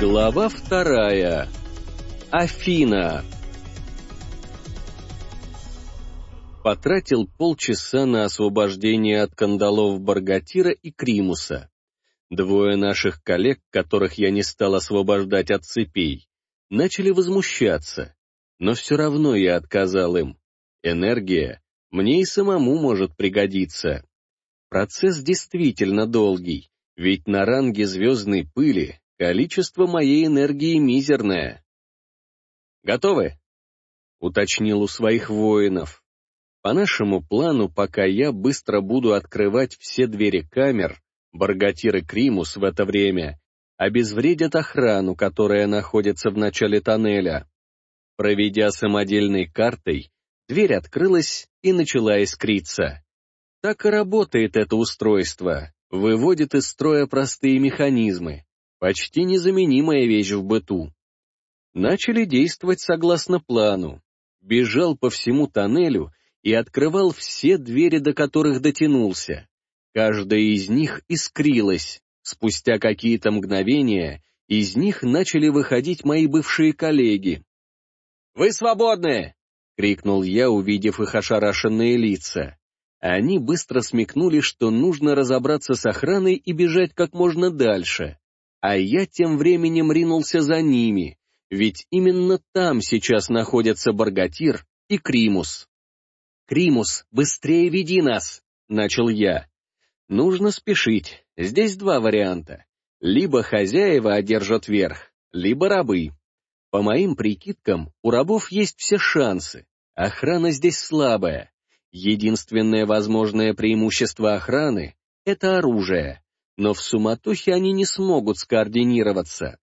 Глава вторая. Афина. Потратил полчаса на освобождение от кандалов Баргатира и Кримуса. Двое наших коллег, которых я не стал освобождать от цепей, начали возмущаться, но все равно я отказал им. Энергия мне и самому может пригодиться. Процесс действительно долгий, ведь на ранге звездной пыли количество моей энергии мизерное. «Готовы?» — уточнил у своих воинов. По нашему плану, пока я быстро буду открывать все двери камер, Баргатир и Кримус в это время обезвредят охрану, которая находится в начале тоннеля. Проведя самодельной картой, дверь открылась и начала искриться. Так и работает это устройство, выводит из строя простые механизмы, почти незаменимая вещь в быту. Начали действовать согласно плану. Бежал по всему тоннелю и открывал все двери, до которых дотянулся. Каждая из них искрилась. Спустя какие-то мгновения из них начали выходить мои бывшие коллеги. «Вы свободны!» — крикнул я, увидев их ошарашенные лица. Они быстро смекнули, что нужно разобраться с охраной и бежать как можно дальше. А я тем временем ринулся за ними, ведь именно там сейчас находятся Баргатир и Кримус. «Кримус, быстрее веди нас!» — начал я. Нужно спешить, здесь два варианта. Либо хозяева одержат верх, либо рабы. По моим прикидкам, у рабов есть все шансы. Охрана здесь слабая, Единственное возможное преимущество охраны — это оружие, но в суматохе они не смогут скоординироваться.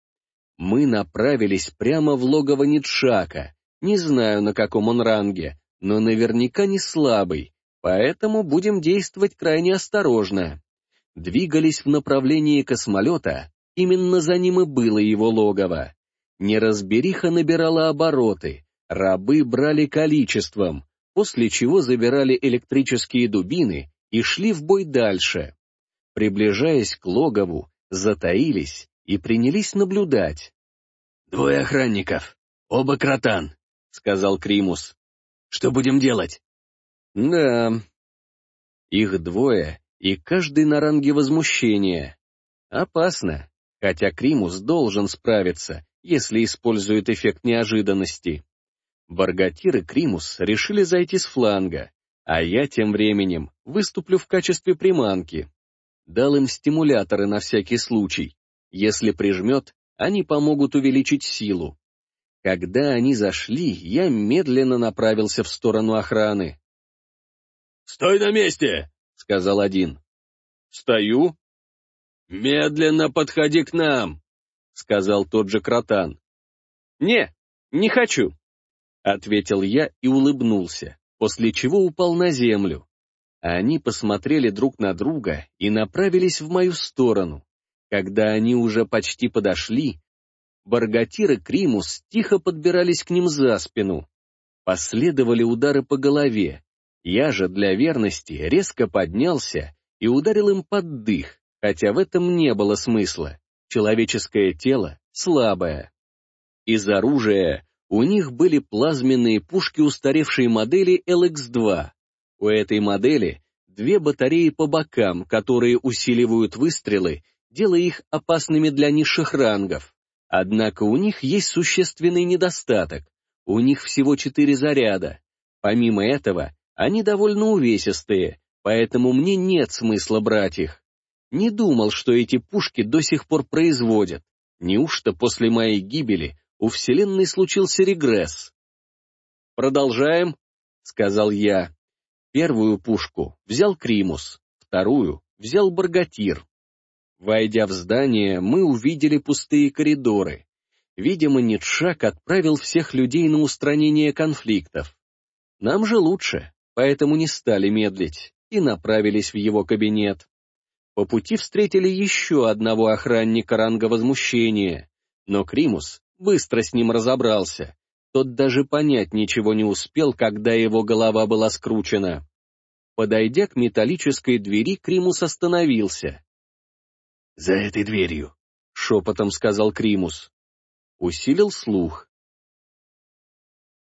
Мы направились прямо в логово Нитшака, не знаю, на каком он ранге, но наверняка не слабый, поэтому будем действовать крайне осторожно. Двигались в направлении космолета, именно за ним и было его логово. Неразбериха набирала обороты, рабы брали количеством, после чего забирали электрические дубины и шли в бой дальше. Приближаясь к логову, затаились и принялись наблюдать. «Двое охранников, оба кротан», — сказал Кримус. «Что будем делать?» «Да, их двое, и каждый на ранге возмущения. Опасно, хотя Кримус должен справиться, если использует эффект неожиданности. Баргатир и Кримус решили зайти с фланга, а я тем временем выступлю в качестве приманки. Дал им стимуляторы на всякий случай. Если прижмет, они помогут увеличить силу. Когда они зашли, я медленно направился в сторону охраны. «Стой на месте!» — сказал один. «Стою». «Медленно подходи к нам!» — сказал тот же кротан. «Не, не хочу», Ответил я и улыбнулся, после чего упал на землю. Они посмотрели друг на друга и направились в мою сторону. Когда они уже почти подошли, Баргатир и Кримус тихо подбирались к ним за спину. Последовали удары по голове. Я же для верности резко поднялся и ударил им под дых, хотя в этом не было смысла. Человеческое тело слабое. Из оружия у них были плазменные пушки устаревшей модели LX-2. У этой модели две батареи по бокам, которые усиливают выстрелы, делая их опасными для низших рангов. Однако у них есть существенный недостаток. У них всего четыре заряда. Помимо этого, они довольно увесистые, поэтому мне нет смысла брать их. Не думал, что эти пушки до сих пор производят. Неужто после моей гибели у Вселенной случился регресс. «Продолжаем», — сказал я. Первую пушку взял Кримус, вторую взял Баргатир. Войдя в здание, мы увидели пустые коридоры. Видимо, Нитшак отправил всех людей на устранение конфликтов. Нам же лучше, поэтому не стали медлить и направились в его кабинет. По пути встретили еще одного охранника ранга возмущения, но Кримус быстро с ним разобрался. Тот даже понять ничего не успел, когда его голова была скручена. Подойдя к металлической двери, Кримус остановился. «За этой дверью. шепотом сказал Кримус. Усилил слух.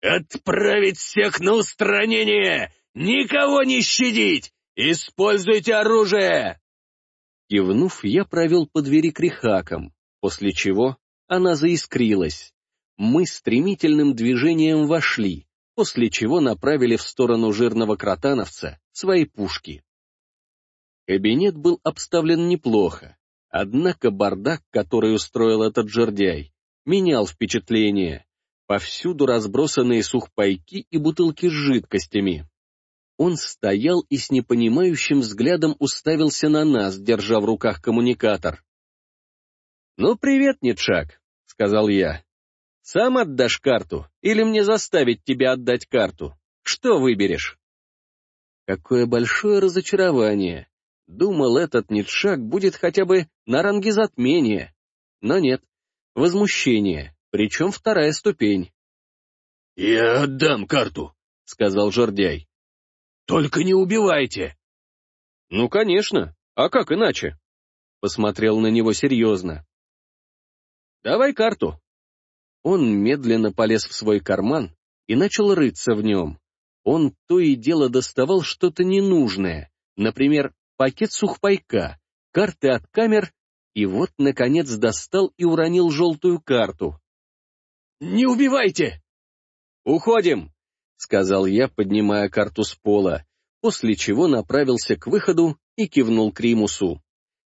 «Отправить всех на устранение! Никого не щадить! Используйте оружие!» Кивнув, я провел по двери крихаком, после чего она заискрилась. Мы стремительным движением вошли, после чего направили в сторону жирного кротановца свои пушки. Кабинет был обставлен неплохо, однако бардак, который устроил этот жердяй, менял впечатление. Повсюду разбросанные сухпайки и бутылки с жидкостями. Он стоял и с непонимающим взглядом уставился на нас, держа в руках коммуникатор. «Ну, привет, Нитшак», — сказал я. «Сам отдашь карту или мне заставить тебя отдать карту? Что выберешь?» Какое большое разочарование. Думал, этот Нитшак будет хотя бы на ранге затмения. Но нет. Возмущение, причем вторая ступень. «Я отдам карту», — сказал Жордяй. «Только не убивайте!» «Ну, конечно. А как иначе?» Посмотрел на него серьезно. «Давай карту». Он медленно полез в свой карман и начал рыться в нем. Он то и дело доставал что-то ненужное, например, пакет сухпайка, карты от камер, и вот, наконец, достал и уронил желтую карту. «Не убивайте!» «Уходим!» — сказал я, поднимая карту с пола, после чего направился к выходу и кивнул Кримусу.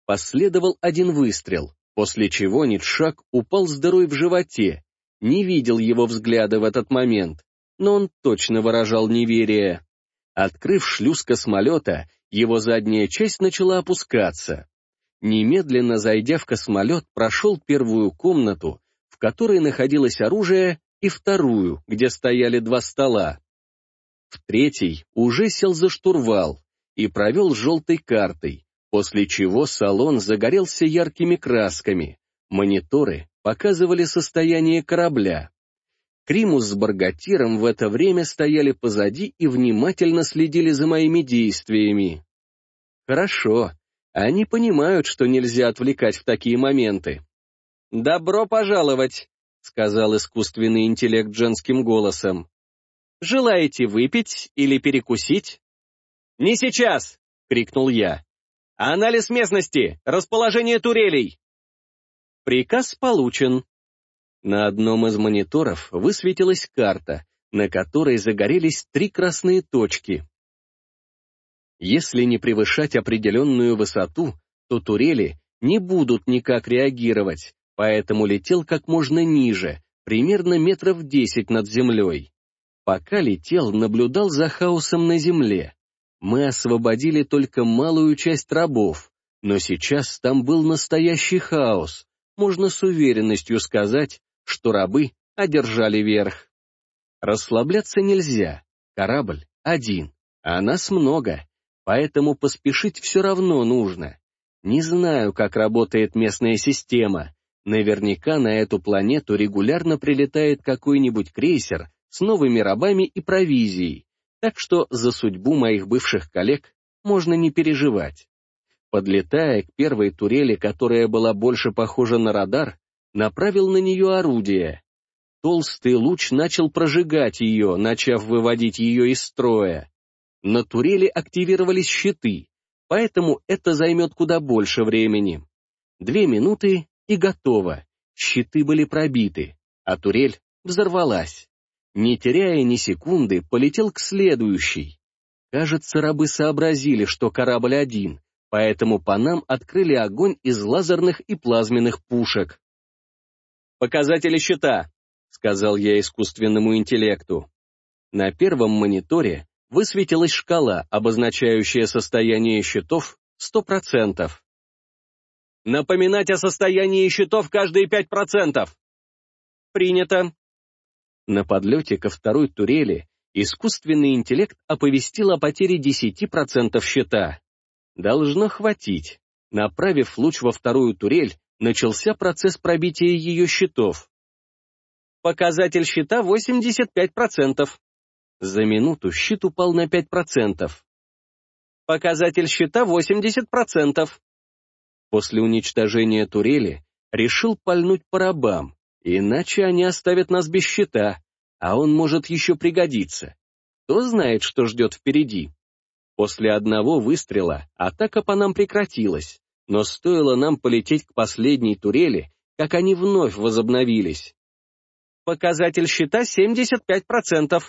Последовал один выстрел, после чего Нитшак упал с дырой в животе. Не видел его взгляда в этот момент, но он точно выражал неверие. Открыв шлюз космолета, его задняя часть начала опускаться. Немедленно зайдя в космолет, прошел первую комнату, в которой находилось оружие, и вторую, где стояли два стола. В третий уже сел за штурвал и провел желтой картой, после чего салон загорелся яркими красками. Мониторы показывали состояние корабля. Кримус с Баргатиром в это время стояли позади и внимательно следили за моими действиями. Хорошо, они понимают, что нельзя отвлекать в такие моменты. «Добро пожаловать!» — сказал искусственный интеллект женским голосом. «Желаете выпить или перекусить?» «Не сейчас!» — крикнул я. «Анализ местности! Расположение турелей!» Приказ получен. На одном из мониторов высветилась карта, на которой загорелись три красные точки. Если не превышать определенную высоту, то турели не будут никак реагировать, поэтому летел как можно ниже, примерно метров десять над землей. Пока летел, наблюдал за хаосом на земле. Мы освободили только малую часть рабов, но сейчас там был настоящий хаос. Можно с уверенностью сказать, что рабы одержали верх. Расслабляться нельзя, корабль один, а нас много, поэтому поспешить все равно нужно. Не знаю, как работает местная система, Наверняка на эту планету регулярно прилетает какой-нибудь крейсер с новыми рабами и провизией, так что за судьбу моих бывших коллег можно не переживать. Подлетая к первой турели, которая была больше похожа на радар, направил на нее орудие. Толстый луч начал прожигать ее, начав выводить ее из строя. На турели активировались щиты, поэтому это займет куда больше времени. Две минуты, и готово. Щиты были пробиты, а турель взорвалась. Не теряя ни секунды, полетел к следующей. Кажется, рабы сообразили, что корабль один, поэтому по нам открыли огонь из лазерных и плазменных пушек. «Показатели щита», — сказал я искусственному интеллекту. На первом мониторе высветилась шкала, обозначающая состояние щитов 100%. Напоминать о состоянии счетов каждые пять процентов. Принято. На подлете ко второй турели искусственный интеллект оповестил о потере 10% счета. Должно хватить. Направив луч во вторую турель, начался процесс пробития ее щитов. Показатель щита 85%. За минуту щит упал на 5%. Показатель щита 80%. После уничтожения турели решил пальнуть по рабам, иначе они оставят нас без щита, а он может еще пригодиться. Кто знает, что ждет впереди. После одного выстрела атака по нам прекратилась, но стоило нам полететь к последней турели, как они вновь возобновились. Показатель щита 75%.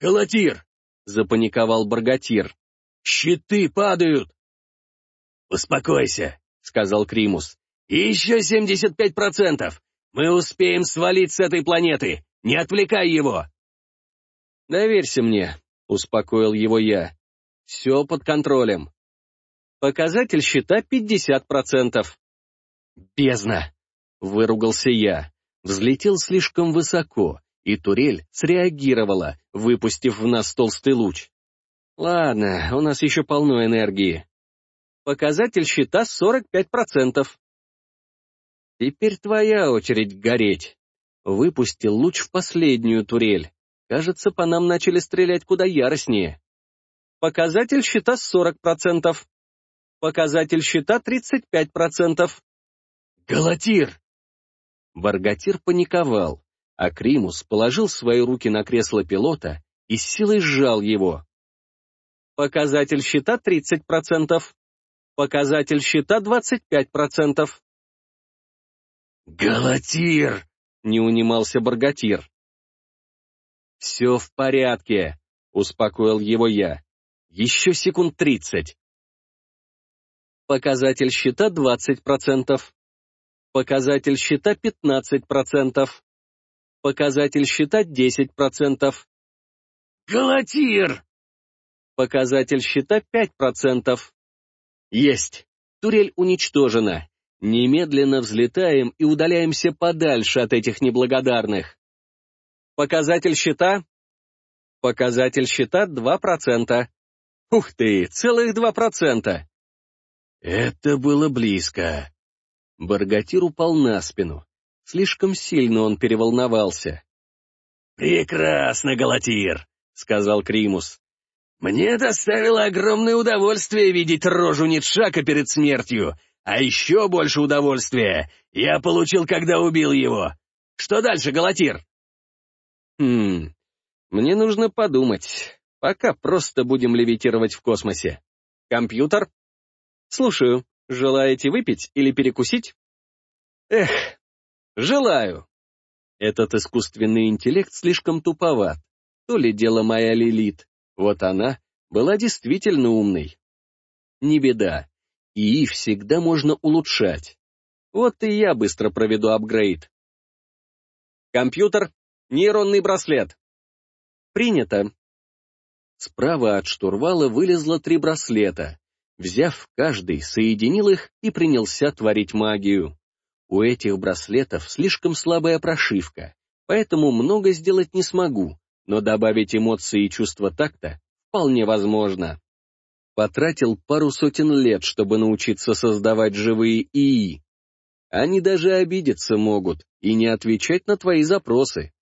«Галатир!» — запаниковал Баргатир. «Щиты падают!» «Успокойся», — сказал Кримус. еще 75%! Мы успеем свалить с этой планеты! Не отвлекай его!» «Доверься мне», — успокоил его я. «Все под контролем. Показатель счета 50%. «Бездна!» — выругался я. Взлетел слишком высоко, и турель среагировала, выпустив в нас толстый луч. «Ладно, у нас еще полно энергии. Показатель счета 45%. Теперь твоя очередь гореть. Выпустил луч в последнюю турель. Кажется, по нам начали стрелять куда яростнее. Показатель счета 40%. Показатель счета 35%. «Галатир!» Баргатир паниковал, а Кримус положил свои руки на кресло пилота и с силой сжал его. Показатель счета 30%. Показатель счета 25%. «Галатир!» — не унимался Баргатир. «Все в порядке», — успокоил его я. «Еще секунд тридцать». Показатель счета 20%. Показатель счета 15%. Показатель счета 10%. «Галатир!» Показатель счета 5%. Есть. Турель уничтожена. Немедленно взлетаем и удаляемся подальше от этих неблагодарных. Показатель счета? Показатель счета 2%. Ух ты, целых 2%. Это было близко. Баргатир упал на спину. Слишком сильно он переволновался. «Прекрасно, Галатир», — сказал Кримус. «Мне доставило огромное удовольствие видеть рожу Нитшака перед смертью, а еще больше удовольствия я получил, когда убил его. Что дальше, Галатир?» «Хм, мне нужно подумать. Пока просто будем левитировать в космосе. Компьютер?» «Слушаю. Желаете выпить или перекусить?» «Эх, желаю». Этот искусственный интеллект слишком туповат. То ли дело моя Лилит. Вот она была действительно умной. Не беда. ИИ всегда можно улучшать. Вот и я быстро проведу апгрейд. Компьютер, нейронный браслет. Принято. Справа от штурвала вылезло три браслета. Взяв каждый, соединил их и принялся творить магию. У этих браслетов слишком слабая прошивка, поэтому много сделать не смогу, но добавить эмоции и чувства такта вполне возможно. Потратил пару сотен лет, чтобы научиться создавать живые ИИ. Они даже обидеться могут и не отвечать на твои запросы.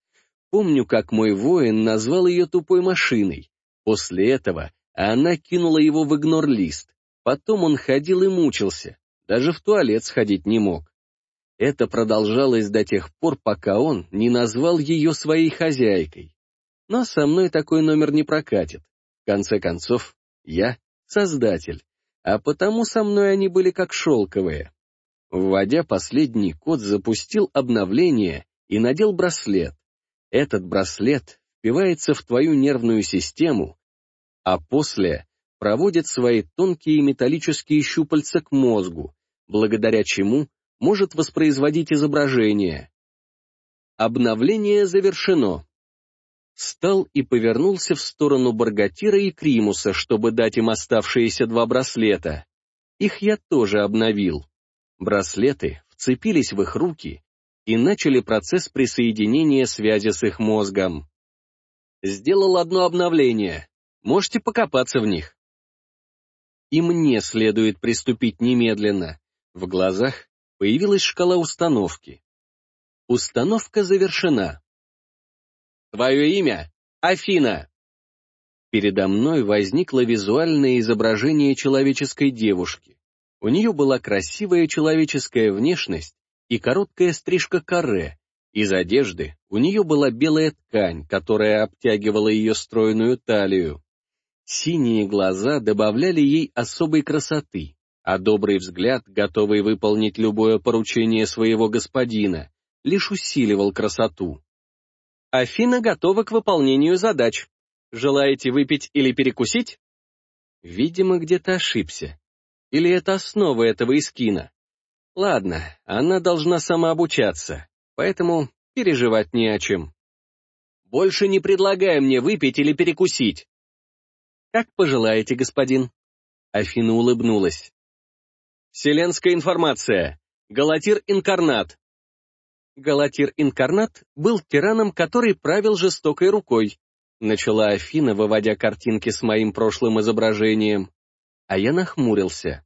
Помню, как мой воин назвал ее тупой машиной. После этого она кинула его в игнор-лист. Потом он ходил и мучился, даже в туалет сходить не мог. Это продолжалось до тех пор, пока он не назвал ее своей хозяйкой. Но со мной такой номер не прокатит. В конце концов, я создатель, а потому со мной они были как шелковые. Вводя последний код, запустил обновление и надел браслет. Этот браслет впивается в твою нервную систему, а после проводит свои тонкие металлические щупальца к мозгу, благодаря чему может воспроизводить изображение. Обновление завершено. Встал и повернулся в сторону Баргатира и Кримуса, чтобы дать им оставшиеся два браслета. Их я тоже обновил. Браслеты вцепились в их руки и начали процесс присоединения связи с их мозгом. Сделал одно обновление. Можете покопаться в них и мне следует приступить немедленно. В глазах появилась шкала установки. Установка завершена. Твое имя — Афина. Передо мной возникло визуальное изображение человеческой девушки. У нее была красивая человеческая внешность и короткая стрижка каре. Из одежды у нее была белая ткань, которая обтягивала ее стройную талию. Синие глаза добавляли ей особой красоты, а добрый взгляд, готовый выполнить любое поручение своего господина, лишь усиливал красоту. Афина готова к выполнению задач. Желаете выпить или перекусить? Видимо, где-то ошибся. Или это основа этого искина? Ладно, она должна самообучаться, поэтому переживать не о чем. Больше не предлагай мне выпить или перекусить. Как пожелаете, господин. Афина улыбнулась. Вселенская информация. Галатир Инкарнат. Галатир Инкарнат был тираном, который правил жестокой рукой. Начала Афина, выводя картинки с моим прошлым изображением. А я нахмурился.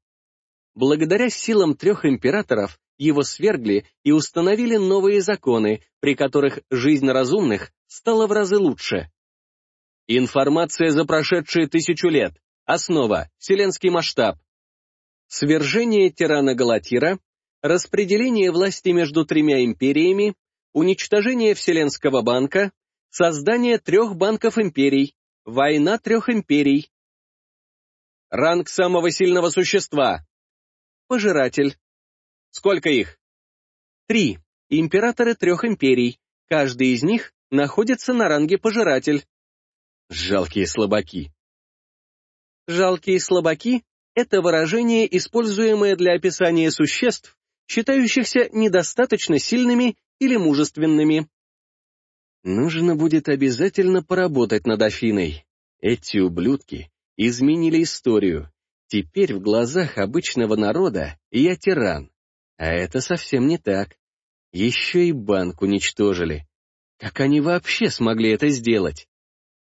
Благодаря силам трех императоров его свергли и установили новые законы, при которых жизнь разумных стала в разы лучше. Информация за прошедшие тысячу лет. Основа. Вселенский масштаб. Свержение тирана Галатира, распределение власти между тремя империями, уничтожение Вселенского банка, создание трех банков империй, война трех империй. Ранг самого сильного существа, Пожиратель. Сколько их? Три. Императоры трех империй. Каждый из них находится на ранге Пожиратель. Жалкие слабаки. Жалкие слабаки — это выражение, используемое для описания существ, считающихся недостаточно сильными или мужественными. Нужно будет обязательно поработать над Афиной. Эти ублюдки изменили историю, Теперь в глазах обычного народа я тиран. А это совсем не так. Еще и банк уничтожили. Как они вообще смогли это сделать?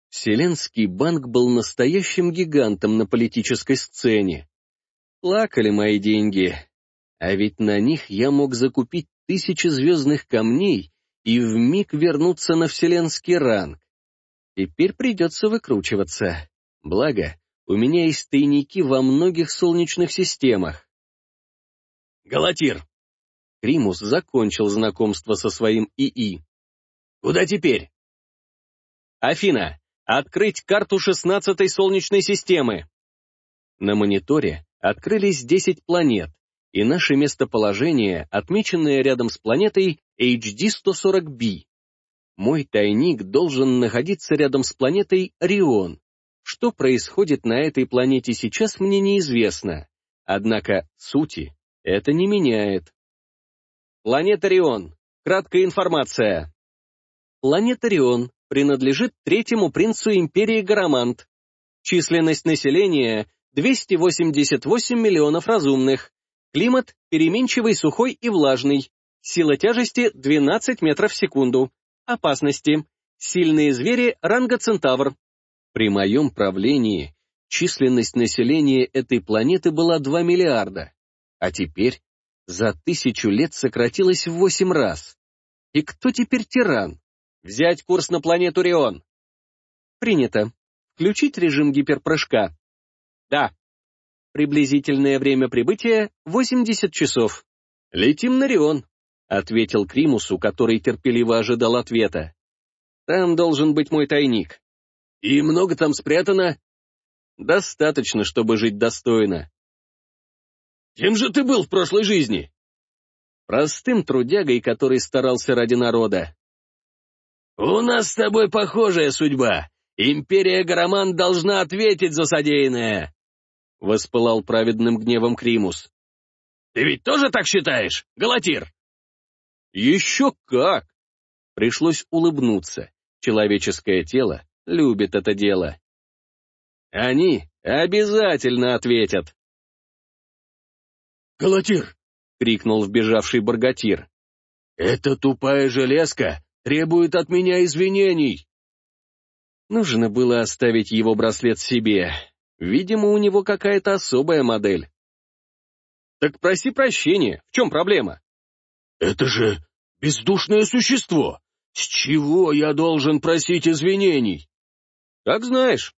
Вселенский банк был настоящим гигантом на политической сцене. Плакали мои деньги. А ведь на них я мог закупить тысячи звездных камней и вмиг вернуться на вселенский ранг. Теперь придется выкручиваться. Благо, у меня есть тайники во многих солнечных системах. Галатир. Кримус закончил знакомство со своим ИИ. Куда теперь? Афина, открыть карту шестнадцатой солнечной системы. На мониторе открылись 10 планет, и наше местоположение, отмеченное рядом с планетой HD-140b. Мой тайник должен находиться рядом с планетой Орион, что происходит на этой планете сейчас, мне неизвестно. Однако сути это не меняет. Планета Рион. Краткая информация. Планета Рион принадлежит третьему принцу империи Гарамант. Численность населения 288 миллионов разумных. Климат переменчивый, сухой и влажный. Сила тяжести 12 метров в секунду. Опасности. Сильные звери ранга Центавр. При моем правлении численность населения этой планеты была 2 миллиарда, а теперь за тысячу лет сократилась в 8 раз. И кто теперь тиран? Взять курс на планету Рион. Принято. Включить режим гиперпрыжка. Да. Приблизительное время прибытия — 80 часов. Летим на Рион, — ответил Кримусу, который терпеливо ожидал ответа. Там должен быть мой тайник. И много там спрятано? Достаточно, чтобы жить достойно. Кем же ты был в прошлой жизни? Простым трудягой, который старался ради народа. У нас с тобой похожая судьба. Империя Гараман должна ответить за содеянное. Воспылал праведным гневом Кримус. Ты ведь тоже так считаешь, Галатир? Еще как! Пришлось улыбнуться. Человеческое тело любит это дело. Они обязательно ответят. «Галатир!» — крикнул вбежавший Баргатир. «Эта тупая железка требует от меня извинений!» Нужно было оставить его браслет себе. Видимо, у него какая-то особая модель. «Так проси прощения. В чем проблема?» «Это же бездушное существо. С чего я должен просить извинений?» «Как знаешь».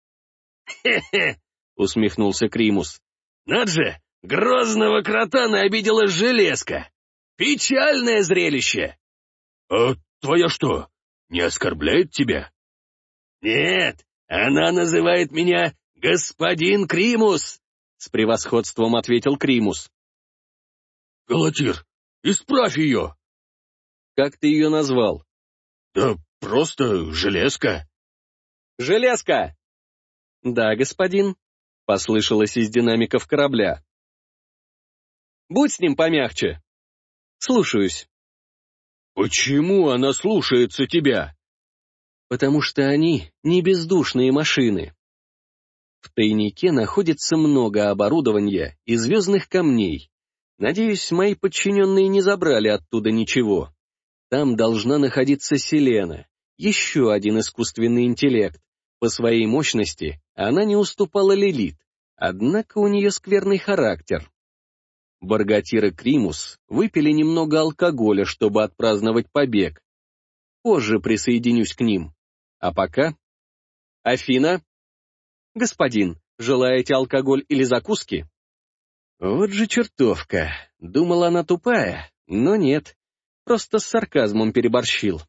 «Хе-хе», — усмехнулся Кримус. «Над же, Грозного кротана обидела железка. Печальное зрелище. А твоя что, не оскорбляет тебя? Нет, она называет меня господин Кримус, с превосходством ответил Кримус. Галатир, исправь ее. Как ты ее назвал? Да просто железка. Железка! Да, господин, послышалось из динамиков корабля. Будь с ним помягче. Слушаюсь. Почему она слушается тебя? Потому что они не бездушные машины. В тайнике находится много оборудования и звездных камней. Надеюсь, мои подчиненные не забрали оттуда ничего. Там должна находиться Селена, еще один искусственный интеллект. По своей мощности она не уступала Лилит, однако у нее скверный характер. Баргатир и Кримус выпили немного алкоголя, чтобы отпраздновать побег. Позже присоединюсь к ним. А пока... Афина? Господин, желаете алкоголь или закуски? Вот же чертовка. Думала она тупая, но нет. Просто с сарказмом переборщил.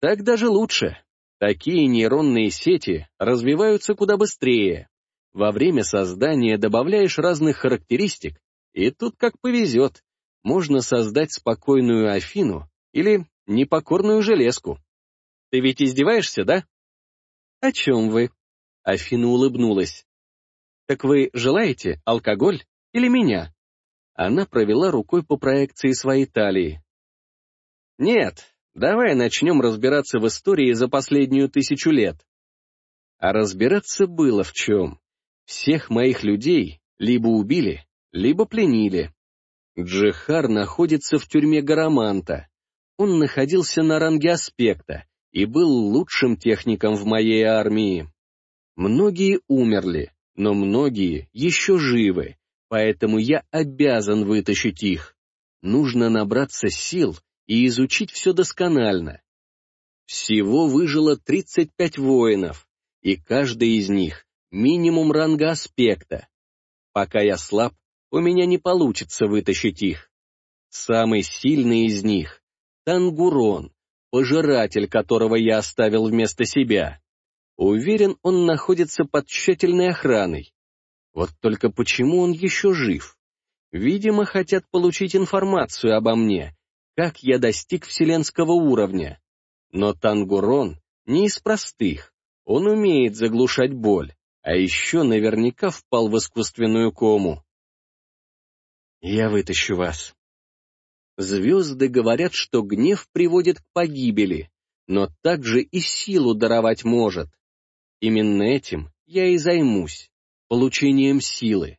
Так даже лучше. Такие нейронные сети развиваются куда быстрее. Во время создания добавляешь разных характеристик, и тут как повезет. Можно создать спокойную Афину или непокорную железку. Ты ведь издеваешься, да? О чем вы? Афина улыбнулась. Так вы желаете алкоголь или меня? Она провела рукой по проекции своей талии. Нет, давай начнем разбираться в истории за последнюю тысячу лет. А разбираться было в чем. Всех моих людей либо убили, либо пленили. Джихар находится в тюрьме Гараманта. Он находился на ранге аспекта и был лучшим техником в моей армии. Многие умерли, но многие еще живы, поэтому я обязан вытащить их. Нужно набраться сил и изучить все досконально. Всего выжило 35 воинов, и каждый из них минимум ранга аспекта. Пока я слаб, у меня не получится вытащить их. Самый сильный из них — Тангурон, пожиратель которого я оставил вместо себя. Уверен, он находится под тщательной охраной. Вот только почему он еще жив? Видимо, хотят получить информацию обо мне, как я достиг вселенского уровня. Но Тангурон не из простых, он умеет заглушать боль, а еще наверняка впал в искусственную кому. Я вытащу вас. Звезды говорят, что гнев приводит к погибели, но также и силу даровать может. Именно этим я и займусь, получением силы.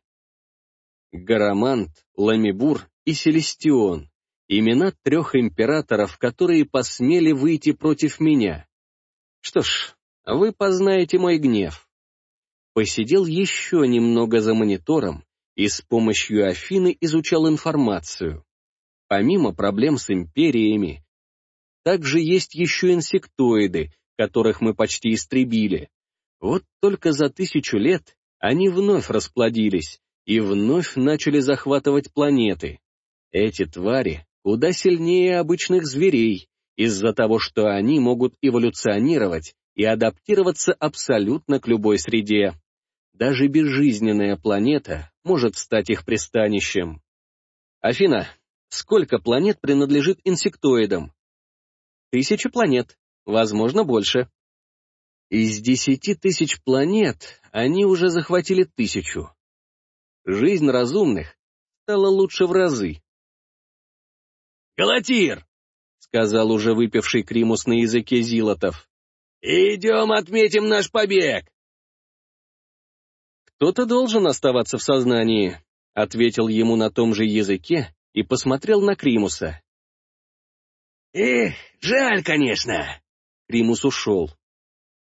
Гарамант, Ламибур и Селестион — имена трех императоров, которые посмели выйти против меня. Что ж, вы познаете мой гнев. Посидел еще немного за монитором и с помощью Афины изучал информацию. Помимо проблем с империями, также есть еще инсектоиды, которых мы почти истребили. Вот только за тысячу лет они вновь расплодились и вновь начали захватывать планеты. Эти твари куда сильнее обычных зверей, из-за того, что они могут эволюционировать и адаптироваться абсолютно к любой среде. Даже безжизненная планета может стать их пристанищем. Афина, сколько планет принадлежит инсектоидам? Тысяча планет, возможно, больше. Из десяти тысяч планет они уже захватили тысячу. Жизнь разумных стала лучше в разы. «Галатир!» — сказал уже выпивший Кримус на языке Зилотов. «Идем отметим наш побег!» «Кто-то должен оставаться в сознании», — ответил ему на том же языке и посмотрел на Кримуса. «Эх, жаль, конечно!» Кримус ушел.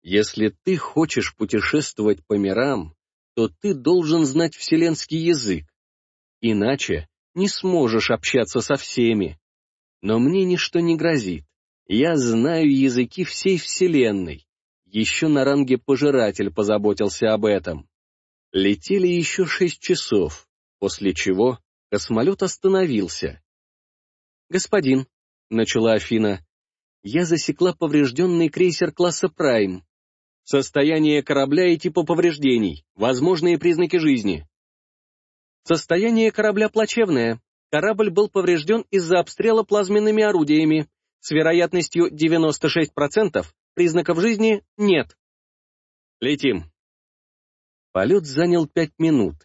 «Если ты хочешь путешествовать по мирам, то ты должен знать вселенский язык. Иначе не сможешь общаться со всеми. Но мне ничто не грозит. Я знаю языки всей вселенной. Еще на ранге пожиратель позаботился об этом. Летели еще шесть часов. после чего космолет остановился. «Господин», — начала Афина, — «я засекла поврежденный крейсер класса «Прайм». Состояние корабля и типа повреждений, возможные признаки жизни. Состояние корабля плачевное. Корабль был поврежден из-за обстрела плазменными орудиями. С вероятностью 96% признаков жизни нет. Летим. Полет занял пять минут.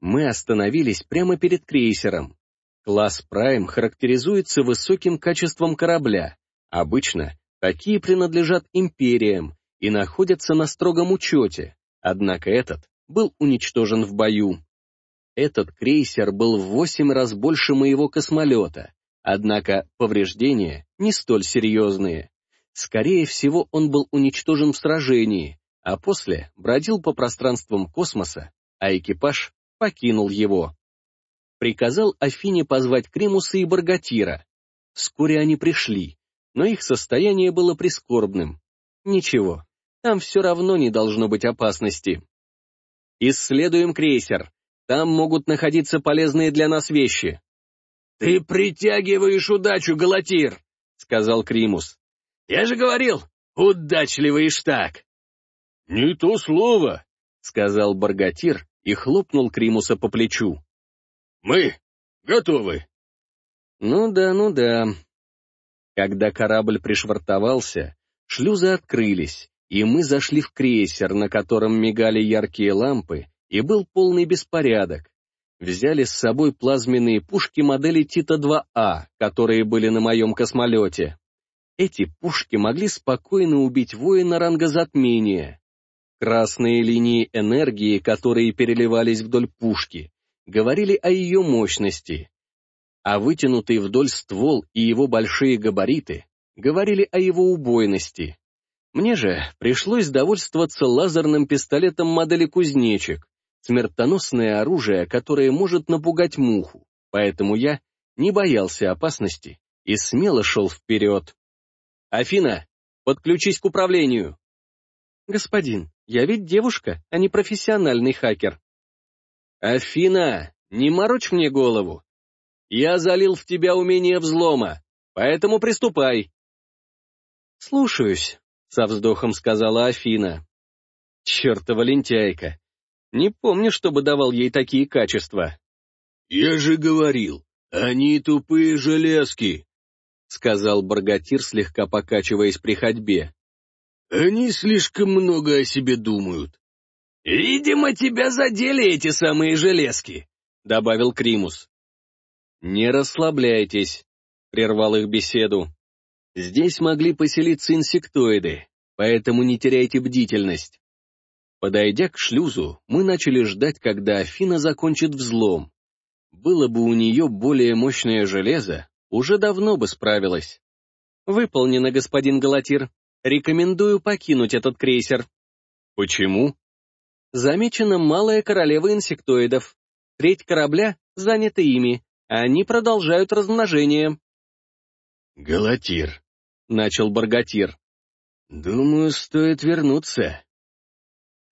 Мы остановились прямо перед крейсером. Класс Прайм характеризуется высоким качеством корабля. Обычно такие принадлежат империям и находятся на строгом учете, однако этот был уничтожен в бою. Этот крейсер был в восемь раз больше моего космолета, однако повреждения не столь серьезные. Скорее всего, он был уничтожен в сражении, а после бродил по пространствам космоса, а экипаж покинул его. Приказал Афине позвать Кримуса и Баргатира. Вскоре они пришли, но их состояние было прискорбным. Ничего, там все равно не должно быть опасности. Исследуем крейсер. Там могут находиться полезные для нас вещи. «Ты притягиваешь удачу, Галатир!» — сказал Кримус. «Я же говорил, удачливый штаг!» «Не то слово!» — сказал Баргатир и хлопнул Кримуса по плечу. «Мы готовы!» Ну да, ну да. Когда корабль пришвартовался, шлюзы открылись, и мы зашли в крейсер, на котором мигали яркие лампы, и был полный беспорядок. Взяли с собой плазменные пушки модели Тита-2А, которые были на моем космолете. Эти пушки могли спокойно убить воина ранга затмения. Красные линии энергии, которые переливались вдоль пушки, говорили о ее мощности, а вытянутый вдоль ствол и его большие габариты говорили о его убойности. Мне же пришлось довольствоваться лазерным пистолетом модели «Кузнечик», смертоносное оружие, которое может напугать муху, поэтому я не боялся опасности и смело шел вперед. «Афина, подключись к управлению!» «Господин, я ведь девушка, а не профессиональный хакер». «Афина, не морочь мне голову! Я залил в тебя умение взлома, поэтому приступай!» «Слушаюсь», со вздохом сказала Афина. Чертова лентяйка. Не помню, чтобы давал ей такие качества. «Я же говорил, они тупые железки», — сказал Баргатир, слегка покачиваясь при ходьбе. «Они слишком много о себе думают». «Видимо, тебя задели эти самые железки», — добавил Кримус. «Не расслабляйтесь», — прервал их беседу. Здесь могли поселиться инсектоиды, поэтому не теряйте бдительность. Подойдя к шлюзу, мы начали ждать, когда Афина закончит взлом. Было бы у нее более мощное железо, уже давно бы справилась. Выполнено, господин Галатир. Рекомендую покинуть этот крейсер. Почему? Замечена малая королева инсектоидов. Треть корабля занята ими, они продолжают размножение. Галатир, — начал Баргатир. «Думаю, стоит вернуться».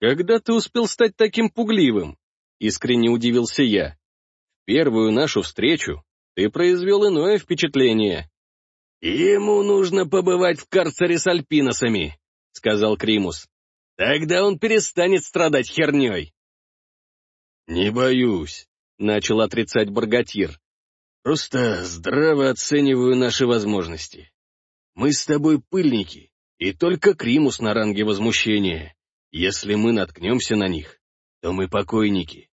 «Когда ты успел стать таким пугливым?» — искренне удивился я. «В первую нашу встречу ты произвел иное впечатление». «Ему нужно побывать в карцере с альпиносами», — сказал Кримус. «Тогда он перестанет страдать херней». «Не боюсь», — начал отрицать Баргатир. «Просто здраво оцениваю наши возможности. Мы с тобой пыльники, и только Кримус на ранге возмущения. Если мы наткнемся на них, то мы покойники.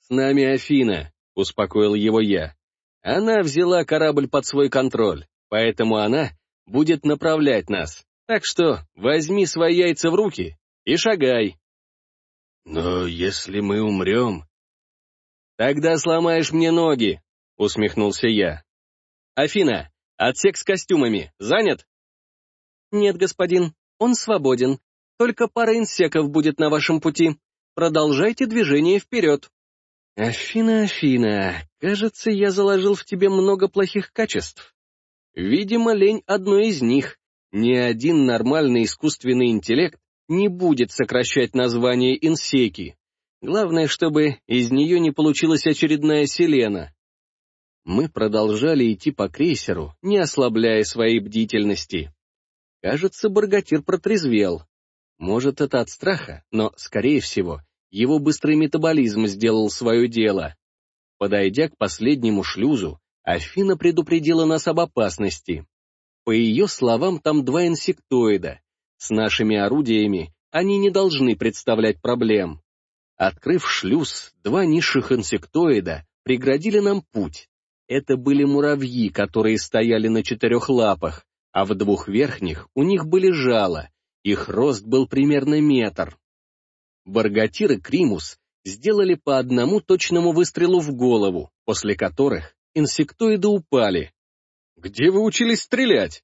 С нами Афина, успокоил его я. Она взяла корабль под свой контроль, поэтому она будет направлять нас. Так что возьми свои яйца в руки и шагай. Но если мы умрем... Тогда сломаешь мне ноги, усмехнулся я. Афина, Отсек с костюмами занят?» «Нет, господин, он свободен. Только пара инсеков будет на вашем пути. Продолжайте движение вперед». «Афина, Афина, кажется, я заложил в тебе много плохих качеств. Видимо, лень одно из них. Ни один нормальный искусственный интеллект не будет сокращать название инсеки. Главное, чтобы из нее не получилась очередная селена. Мы продолжали идти по крейсеру, не ослабляя своей бдительности. Кажется, Баргатир протрезвел. Может, это от страха, но, скорее всего, его быстрый метаболизм сделал свое дело. Подойдя к последнему шлюзу, Афина предупредила нас об опасности. По ее словам, там два инсектоида. С нашими орудиями они не должны представлять проблем. Открыв шлюз, два низших инсектоида преградили нам путь. Это были муравьи, которые стояли на четырех лапах, а в двух верхних у них были жало, их рост был примерно метр. Баргатир и Кримус сделали по одному точному выстрелу в голову, после которых инсектоиды упали. «Где вы учились стрелять?»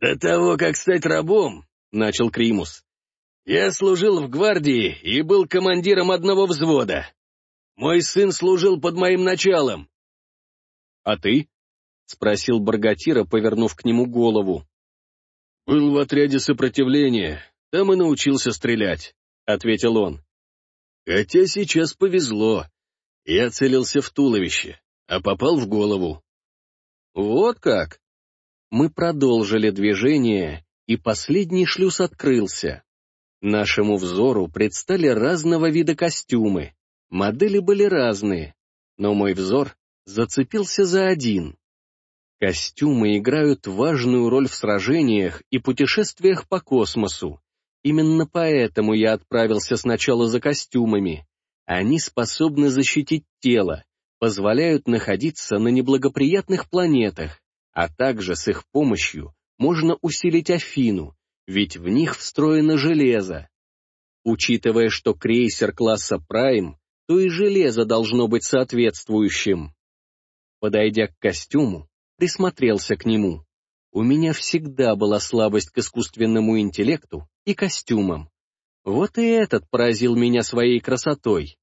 «До того, как стать рабом», — начал Кримус. «Я служил в гвардии и был командиром одного взвода. Мой сын служил под моим началом». «А ты?» — спросил Баргатира, повернув к нему голову. «Был в отряде сопротивления, там и научился стрелять», — ответил он. «Хотя сейчас повезло. Я целился в туловище, а попал в голову». «Вот как?» Мы продолжили движение, и последний шлюз открылся. Нашему взору предстали разного вида костюмы. Модели были разные, но мой взор зацепился за один. Костюмы играют важную роль в сражениях и путешествиях по космосу. Именно поэтому я отправился сначала за костюмами. Они способны защитить тело, позволяют находиться на неблагоприятных планетах, а также с их помощью можно усилить Афину, ведь в них встроено железо. Учитывая, что крейсер класса Прайм, то и железо должно быть соответствующим. Подойдя к костюму, присмотрелся к нему. У меня всегда была слабость к искусственному интеллекту и костюмам. Вот и этот поразил меня своей красотой.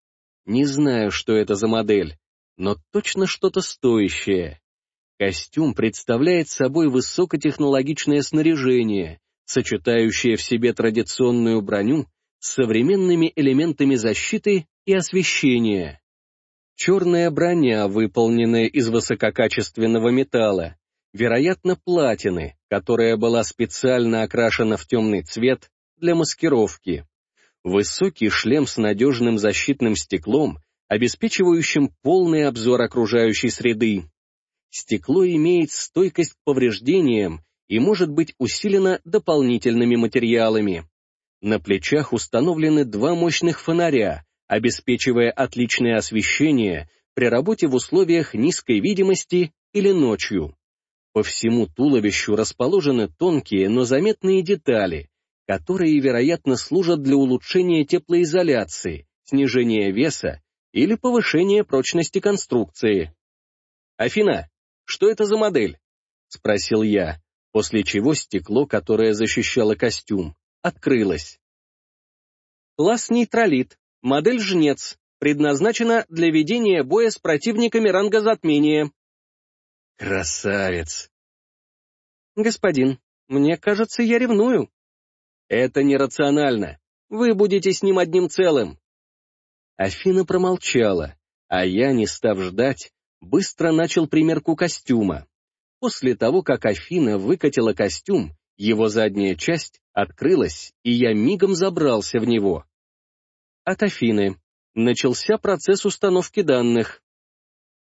Не знаю, что это за модель, но точно что-то стоящее. Костюм представляет собой высокотехнологичное снаряжение, сочетающее в себе традиционную броню с современными элементами защиты и освещения. Черная броня, выполненная из высококачественного металла, вероятно, платины, которая была специально окрашена в темный цвет для маскировки. Высокий шлем с надежным защитным стеклом, обеспечивающим полный обзор окружающей среды. Стекло имеет стойкость к повреждениям и может быть усилено дополнительными материалами. На плечах установлены два мощных фонаря, обеспечивая отличное освещение при работе в условиях низкой видимости или ночью. По всему туловищу расположены тонкие, но заметные детали, которые, вероятно, служат для улучшения теплоизоляции, снижения веса или повышения прочности конструкции. «Афина, что это за модель?» — спросил я, после чего стекло, которое защищало костюм, открылось. «Класс нейтралит», Модель «Жнец» предназначена для ведения боя с противниками ранга затмения. Красавец! Господин, мне кажется, я ревную. Это нерационально. Вы будете с ним одним целым. Афина промолчала, а я, не став ждать, быстро начал примерку костюма. После того, как Афина выкатила костюм, его задняя часть открылась, и я мигом забрался в него от Афины. Начался процесс установки данных.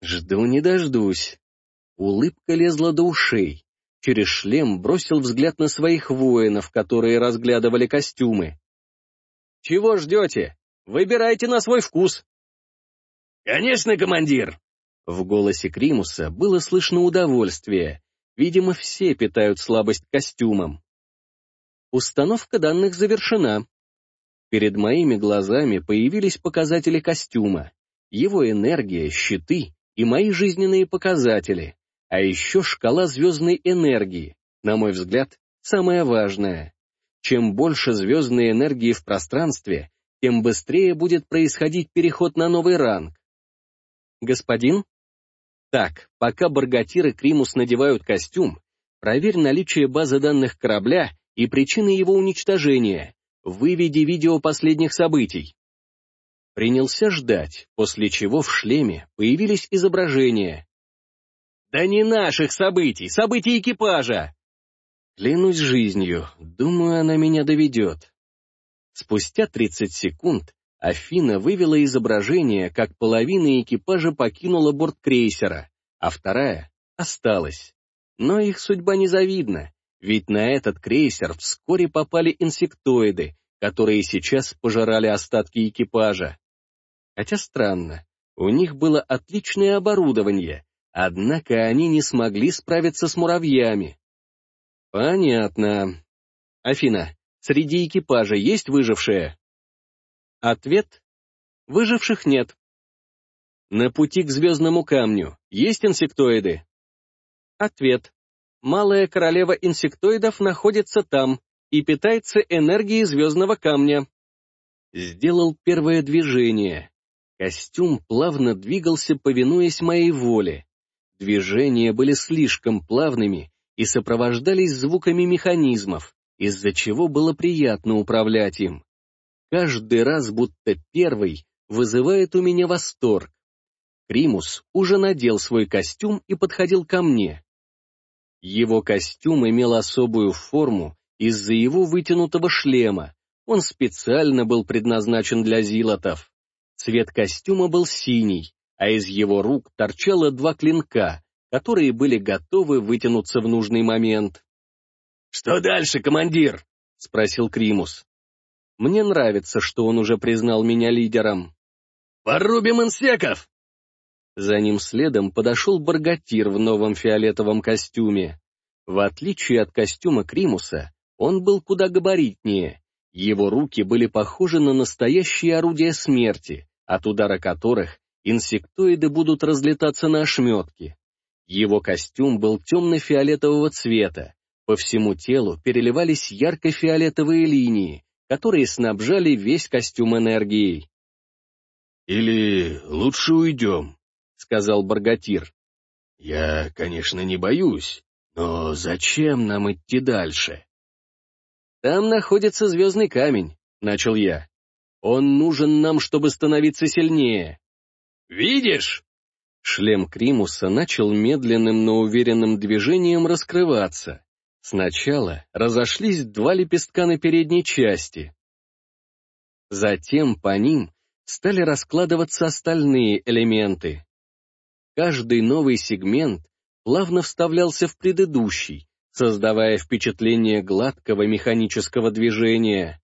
Жду не дождусь. Улыбка лезла до ушей. Через шлем бросил взгляд на своих воинов, которые разглядывали костюмы. «Чего ждете? Выбирайте на свой вкус!» «Конечно, командир!» В голосе Кримуса было слышно удовольствие. Видимо, все питают слабость костюмам. Установка данных завершена. Перед моими глазами появились показатели костюма, его энергия, щиты и мои жизненные показатели, а еще шкала звездной энергии, на мой взгляд, самое важное. Чем больше звездной энергии в пространстве, тем быстрее будет происходить переход на новый ранг. Господин? Так, пока Баргатир и Кримус надевают костюм, проверь наличие базы данных корабля и причины его уничтожения, Выведи видео последних событий. принялся ждать, после чего в шлеме появились изображения. «Да не наших событий, событий экипажа!» Клянусь жизнью, думаю, она меня доведет. Спустя 30 секунд Афина вывела изображение, как половина экипажа покинула борт крейсера, а вторая осталась. Но их судьба незавидна, ведь на этот крейсер вскоре попали инсектоиды, которые сейчас пожирали остатки экипажа. Хотя странно, у них было отличное оборудование, однако они не смогли справиться с муравьями. Понятно. Афина, среди экипажа есть выжившие? Ответ — выживших нет. На пути к звездному камню есть инсектоиды? Ответ. Малая королева инсектоидов находится там и питается энергией звездного камня. Сделал первое движение. Костюм плавно двигался, повинуясь моей воле. Движения были слишком плавными и сопровождались звуками механизмов, из-за чего было приятно управлять им. Каждый раз будто первый вызывает у меня восторг. Примус уже надел свой костюм и подходил ко мне. Его костюм имел особую форму из-за его вытянутого шлема. Он специально был предназначен для зилотов. Цвет костюма был синий, а из его рук торчало два клинка, которые были готовы вытянуться в нужный момент. «Что дальше, командир?» — спросил Кримус. Мне нравится, что он уже признал меня лидером. «Порубим инсеков!» За ним следом подошел Баргатир в новом фиолетовом костюме. В отличие от костюма Кримуса, он был куда габаритнее. Его руки были похожи на настоящие орудия смерти, от удара которых инсектоиды будут разлетаться на ошметки. Его костюм был темно-фиолетового цвета, по всему телу переливались ярко-фиолетовые линии, которые снабжали весь костюм энергией. «Или лучше уйдем», — сказал Баргатир. «Я, конечно, не боюсь, но зачем нам идти дальше?» «Там находится звездный камень», — начал я. Он нужен нам, чтобы становиться сильнее. Видишь? Шлем Кримуса начал медленным, но уверенным движением раскрываться. Сначала разошлись два лепестка на передней части. Затем по ним стали раскладываться остальные элементы. Каждый новый сегмент плавно вставлялся в предыдущий, создавая впечатление гладкого механического движения.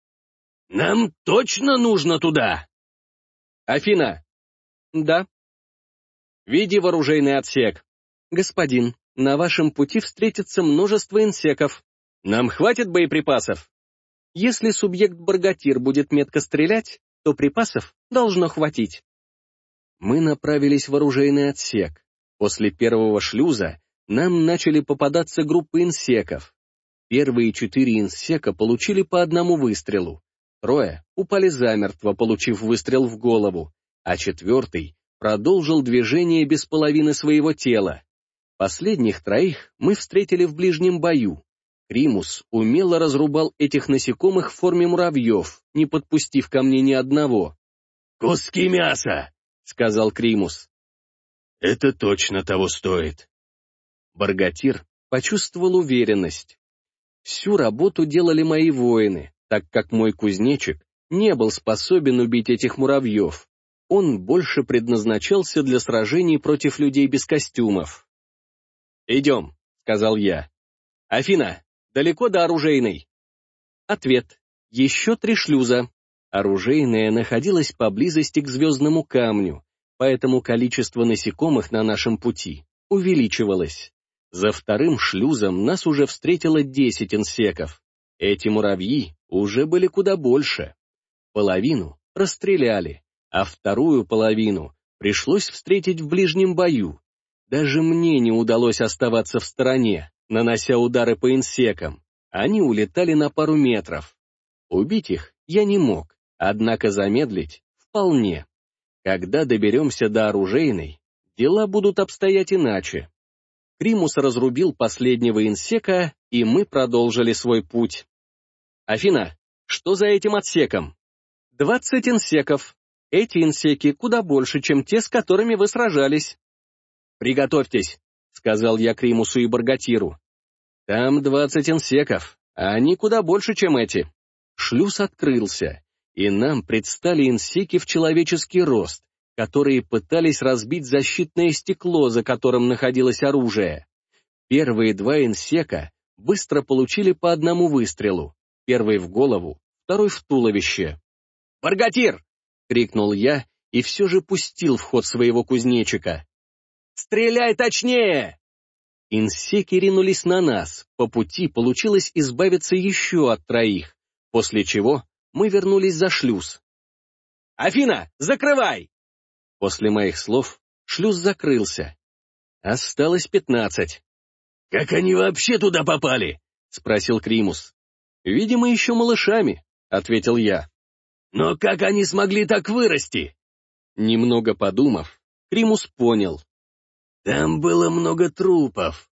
Нам точно нужно туда? Афина. Да. Види вооружейный отсек. Господин, на вашем пути встретится множество инсеков. Нам хватит боеприпасов? Если субъект Баргатир будет метко стрелять, то припасов должно хватить. Мы направились в оружейный отсек. После первого шлюза нам начали попадаться группы инсеков. Первые четыре инсека получили по одному выстрелу, Трое упали замертво, получив выстрел в голову, а четвертый продолжил движение без половины своего тела. Последних троих мы встретили в ближнем бою. Кримус умело разрубал этих насекомых в форме муравьев, не подпустив ко мне ни одного. «Куски мяса!» — сказал Кримус. «Это точно того стоит». Баргатир почувствовал уверенность. Всю работу делали мои воины, так как мой кузнечик не был способен убить этих муравьев. Он больше предназначался для сражений против людей без костюмов. «Идем», — сказал я. «Афина, далеко до оружейной?» Ответ. Еще три шлюза. Оружейная находилась поблизости к звездному камню, поэтому количество насекомых на нашем пути увеличивалось. За вторым шлюзом нас уже встретило десять инсеков. Эти муравьи уже были куда больше. Половину расстреляли, а вторую половину пришлось встретить в ближнем бою. Даже мне не удалось оставаться в стороне, нанося удары по инсекам. Они улетали на пару метров. Убить их я не мог, однако замедлить вполне. Когда доберемся до оружейной, дела будут обстоять иначе. Кримус разрубил последнего инсека, и мы продолжили свой путь. «Афина, что за этим отсеком?» «Двадцать инсеков. Эти инсеки куда больше, чем те, с которыми вы сражались. «Приготовьтесь», — сказал я Кримусу и Баргатиру. «Там двадцать инсеков, а они куда больше, чем эти». Шлюз открылся, и нам предстали инсеки в человеческий рост, которые пытались разбить защитное стекло, за которым находилось оружие. Первые два инсека быстро получили по одному выстрелу, первый в голову, второй в туловище. «Баргатир!» — крикнул я и все же пустил в ход своего кузнечика. «Стреляй точнее!» Инсеки ринулись на нас, по пути получилось избавиться еще от троих, после чего мы вернулись за шлюз. «Афина, закрывай!» После моих слов шлюз закрылся. Осталось пятнадцать. «Как они вообще туда попали?» — спросил Кримус. «Видимо, еще малышами», — ответил я. «Но как они смогли так вырасти?» Немного подумав, Кримус понял. «Там было много трупов».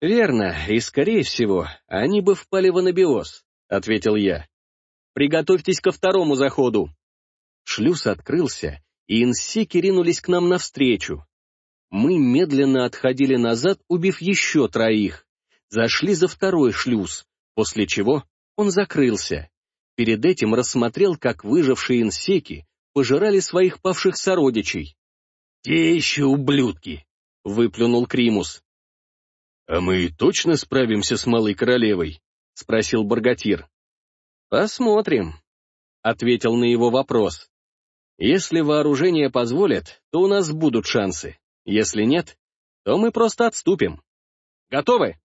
«Верно, и, скорее всего, они бы впали в анабиоз», — ответил я. «Приготовьтесь ко второму заходу». Шлюз открылся, и инсеки ринулись к нам навстречу. Мы медленно отходили назад, убив еще троих. Зашли за второй шлюз, после чего он закрылся. Перед этим рассмотрел, как выжившие инсеки пожирали своих павших сородичей. «Те еще ублюдки!» — выплюнул Кримус. «А мы точно справимся с Малой Королевой?» — спросил Баргатир. «Посмотрим», — ответил на его вопрос. «Если вооружение позволит, то у нас будут шансы. Если нет, то мы просто отступим. Готовы?»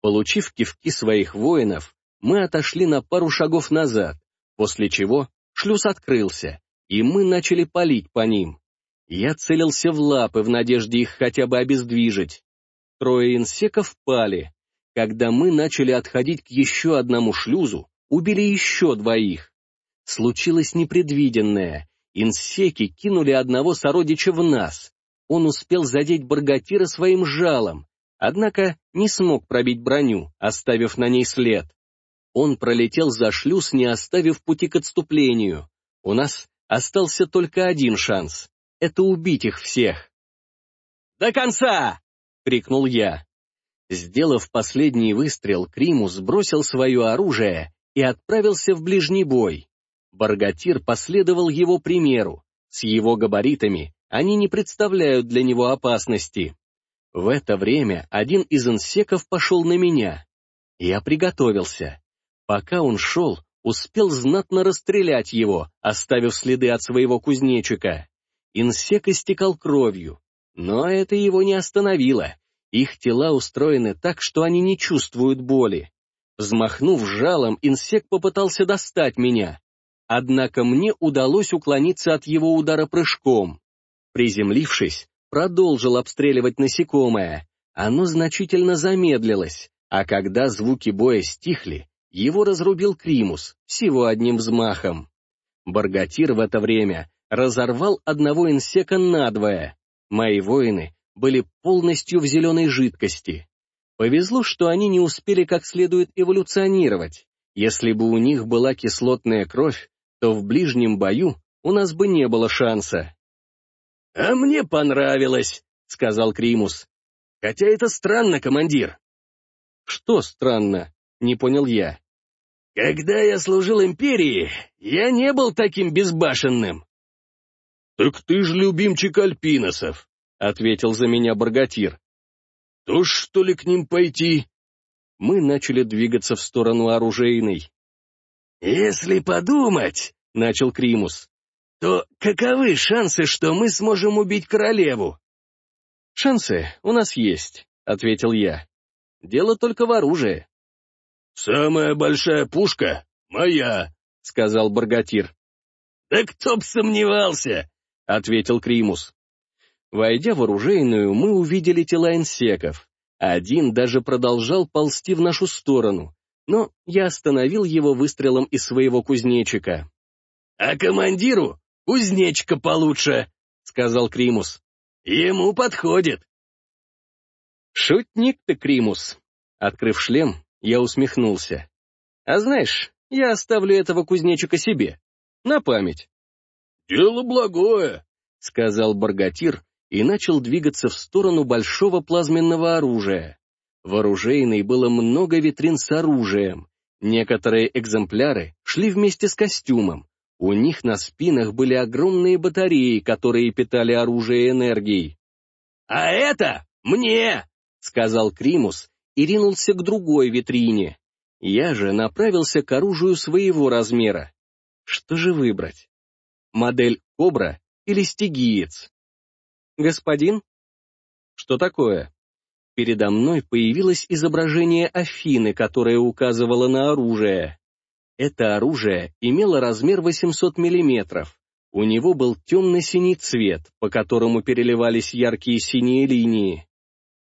Получив кивки своих воинов, мы отошли на пару шагов назад, после чего шлюз открылся, и мы начали палить по ним. Я целился в лапы в надежде их хотя бы обездвижить. Трое инсеков пали. Когда мы начали отходить к еще одному шлюзу, убили еще двоих. Случилось непредвиденное. Инсеки кинули одного сородича в нас. Он успел задеть Баргатира своим жалом, однако не смог пробить броню, оставив на ней след. Он пролетел за шлюз, не оставив пути к отступлению. У нас остался только один шанс — это убить их всех. «До конца!» — крикнул я. Сделав последний выстрел, Кримус бросил свое оружие и отправился в ближний бой. Баргатир последовал его примеру. С его габаритами они не представляют для него опасности. В это время один из инсеков пошел на меня. Я приготовился. Пока он шел, успел знатно расстрелять его, оставив следы от своего кузнечика. Инсек истекал кровью, но это его не остановило. Их тела устроены так, что они не чувствуют боли. Взмахнув жалом, инсек попытался достать меня. Однако мне удалось уклониться от его удара прыжком. Приземлившись, продолжил обстреливать насекомое. Оно значительно замедлилось, а когда звуки боя стихли, его разрубил Кримус всего одним взмахом. Баргатир в это время разорвал одного инсека надвое. Мои воины были полностью в зеленой жидкости. Повезло, что они не успели как следует эволюционировать. Если бы у них была кислотная кровь, то в ближнем бою у нас бы не было шанса. «А мне понравилось», — сказал Кримус. «Хотя это странно, командир». «Что странно?» — не понял я. «Когда я служил империи, я не был таким безбашенным». «Так ты ж любимчик альпиносов», — ответил за меня Баргатир. «То что ли к ним пойти?» Мы начали двигаться в сторону оружейной. «Если подумать», — начал Кримус, «то каковы шансы, что мы сможем убить королеву?» «Шансы у нас есть», — ответил я. «Дело только в оружии». «Самая большая пушка моя», — сказал Баргатир. «Да кто б сомневался», — ответил Кримус. Войдя в оружейную, мы увидели тела инсеков. Один даже продолжал ползти в нашу сторону, но я остановил его выстрелом из своего кузнечика. «А командиру кузнечка получше», — сказал Кримус. «Ему подходит». «Шутник ты, Кримус!» Открыв шлем, я усмехнулся. «А знаешь, я оставлю этого кузнечика себе. На память». «Дело благое», — сказал Баргатир и начал двигаться в сторону большого плазменного оружия. В оружейной было много витрин с оружием. Некоторые экземпляры шли вместе с костюмом. У них на спинах были огромные батареи, которые питали оружие энергией. «А это мне!» — сказал Кримус и ринулся к другой витрине. Я же направился к оружию своего размера. Что же выбрать? Модель «Кобра» или «Стигиец»? Господин? Что такое? Передо мной появилось изображение Афины, которое указывало на оружие. Это оружие имело размер 800 мм. У него был темно-синий цвет, по которому переливались яркие синие линии.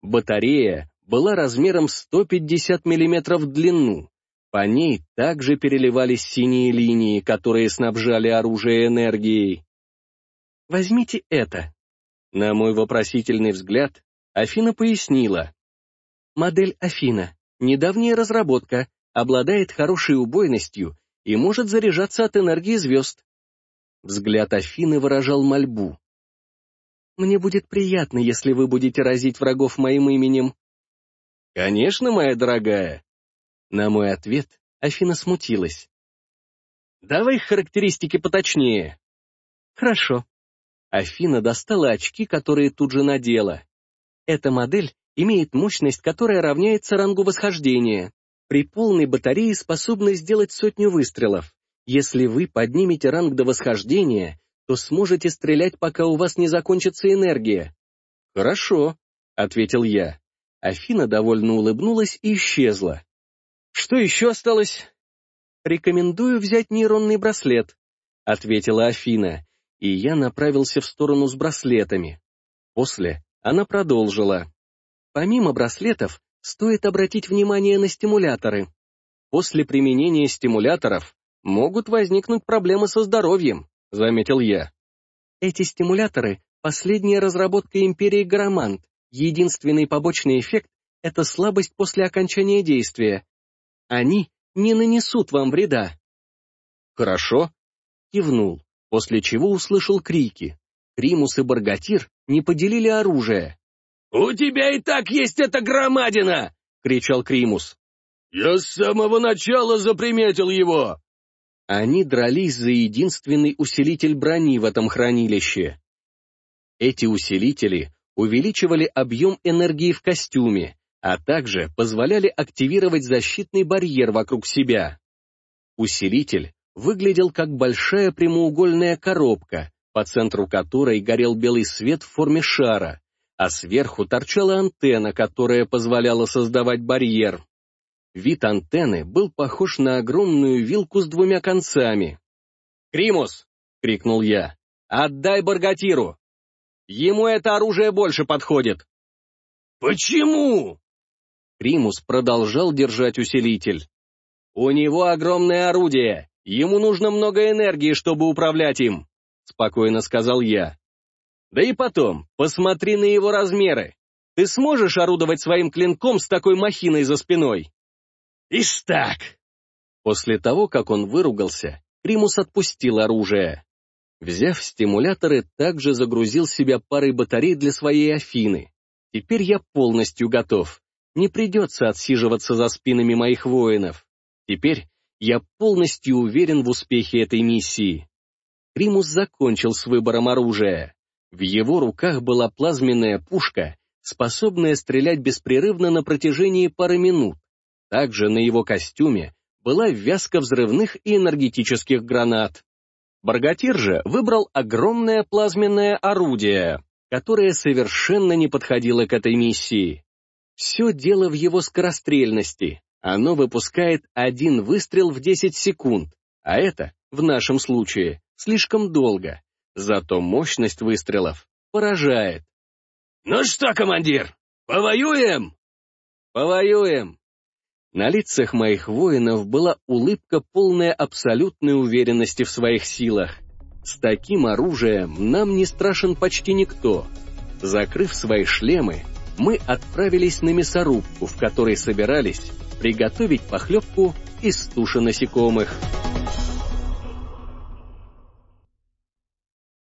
Батарея была размером 150 мм в длину, по ней также переливались синие линии, которые снабжали оружие энергией. «Возьмите это». На мой вопросительный взгляд Афина пояснила. «Модель Афина. Недавняя разработка, обладает хорошей убойностью и может заряжаться от энергии звезд». Взгляд Афины выражал мольбу. «Мне будет приятно, если вы будете разить врагов моим именем». «Конечно, моя дорогая», на мой ответ Афина смутилась. «Давай характеристики поточнее». «Хорошо». Афина достала очки, которые тут же надела. Эта модель имеет мощность, которая равняется рангу восхождения. При полной батарее способна сделать сотню выстрелов. Если вы поднимете ранг до восхождения, то сможете стрелять, пока у вас не закончится энергия. «Хорошо», — ответил я. Афина довольно улыбнулась и исчезла. Что еще осталось? Рекомендую взять нейронный браслет, ответила Афина, и я направился в сторону с браслетами. После она продолжила. Помимо браслетов, стоит обратить внимание на стимуляторы. После применения стимуляторов могут возникнуть проблемы со здоровьем, заметил я. Эти стимуляторы — последняя разработка империи Гарамант. Единственный побочный эффект — это слабость после окончания действия, они не нанесут вам вреда. Хорошо. Кивнул, после чего услышал крики. Кримус и Баргатир не поделили оружие. «У тебя и так есть эта громадина!» — кричал Кримус. «Я с самого начала заприметил его!» Они дрались за единственный усилитель брони в этом хранилище. Эти усилители увеличивали объем энергии в костюме, а также позволяли активировать защитный барьер вокруг себя. Усилитель выглядел как большая прямоугольная коробка, по центру которой горел белый свет в форме шара, а сверху торчала антенна, которая позволяла создавать барьер. Вид антенны был похож на огромную вилку с двумя концами. «Кримус!» — крикнул я. «Отдай Баргатиру! Ему это оружие больше подходит!» «Почему?» Примус продолжал держать усилитель. «У него огромное орудие, ему нужно много энергии, чтобы управлять им», — спокойно сказал я. «Да и потом, посмотри на его размеры. Ты сможешь орудовать своим клинком с такой махиной за спиной?» «Ишь так!» После того, как он выругался, Примус отпустил оружие. Взяв стимуляторы, также загрузил себя парой батарей для своей Афины. Теперь я полностью готов не придется отсиживаться за спинами моих воинов. Теперь я полностью уверен в успехе этой миссии. Примус закончил с выбором оружия. В его руках была плазменная пушка, способная стрелять беспрерывно на протяжении пары минут. Также на его костюме была вязка взрывных и энергетических гранат. Баргатир же выбрал огромное плазменное орудие, которое совершенно не подходило к этой миссии. Все дело в его скорострельности. Оно выпускает один выстрел в 10 секунд, а это, в нашем случае, слишком долго. Зато мощность выстрелов поражает. «Ну что, командир, повоюем?» «Повоюем!» На лицах моих воинов была улыбка, полная абсолютной уверенности в своих силах. С таким оружием нам не страшен почти никто. Закрыв свои шлемы, мы отправились на мясорубку, в которой собирались приготовить похлебку из туши насекомых.